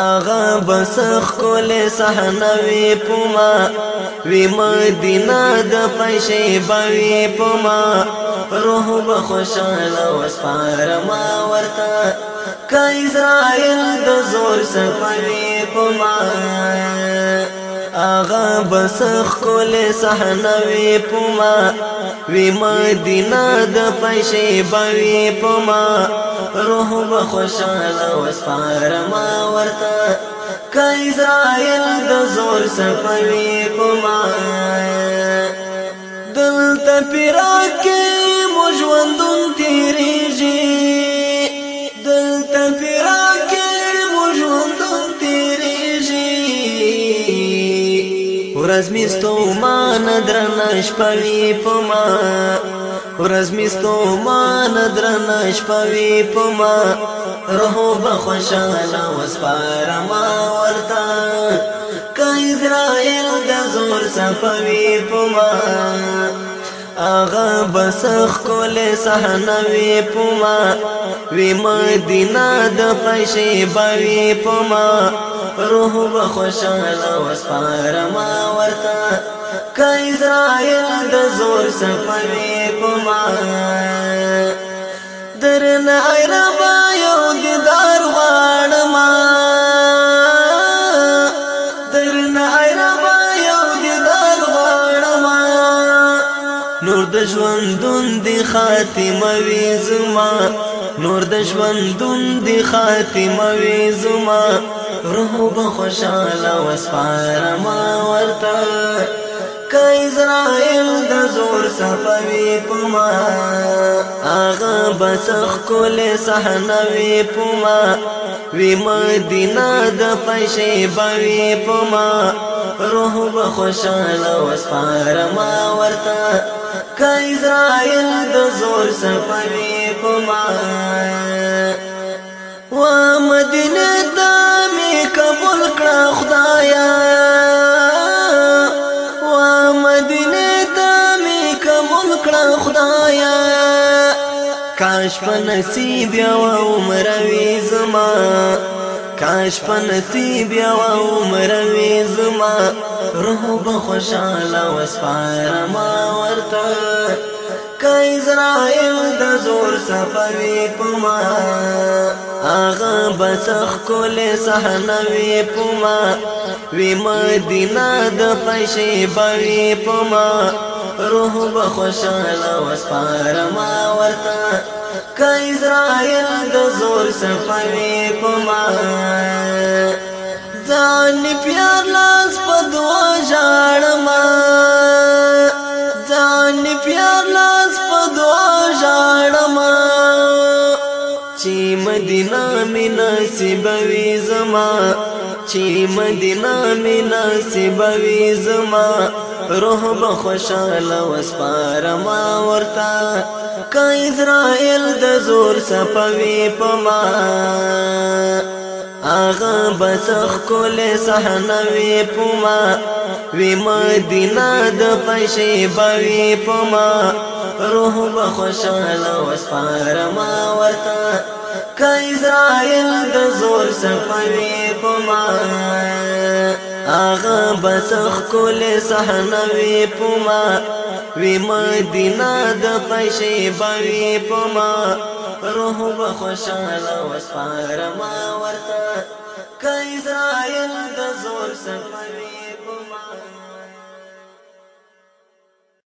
اغا بسخ کول صحنوی پما وی مدینه د پښې بوي پما روح به خوشاله وسپارما ورته کا اسرائیل د زور سپوي پما اغا بسخ کول صحنوي پما وی مدینه د پښې بوي پما روح به خوشاله وسپارما ورته کای اسرائیل د زور سپوي پما دل ته پیراکه ورځ می ستومان درنش پوي پما ورځ می ستومان درنش پوي پما رهو بخښاله وسپارما ورتا کا اسرائیل د زور صفوي پما اغا بسخ کول سحنوی پما وی مدینہ د پښې بوی پما روح بخوشاله وسپارما ورتا کای اسرائیل د زور سپوی پما درن ایره د ژوندون دی خاتمه وی زما نور د ژوندون دی خاتمه وی زما روح به خوشاله وسپارما ورته که اسرائیل د زور صفوي پما اغه بسخ کول صحنوي پما وی مدینه د پښې بوي پما روح به خوشاله وسپارما ورته که اسرائیل د زور صفوي پما و مدینه د می قبول کړه خدایا کاش په نصیب یو عمر وی زما کاش په نصیب یو عمر وی زما روح به خوشاله وسپارما ورته کای اسرائیل د زور صفوي پما اغه بسخ کول صحنوي پما وی مدینه د پښې بوي پما روح به خوشاله وسپارما ورته که اسرائیل د زور صفوي په ما ځان پیار لاس په دعا ژاړما ځان پیار لاس چې مدینه می نصیب وی زما چې مدینه می نصیب وی زما روح به خوشاله وسپارما ورتا کا اسرائیل د زور سپوي پما هغه بس خل صحنوي پما وی مدینه د پښې بوي پما روح به خوشاله وسپارما ورته کای اسرائیل د زور صفوي پما اغه بس خل صحنوي پما وی مدینه د پښې بوي پما روح به خوشاله وسپارما ورته کایزرائیل د زور سموي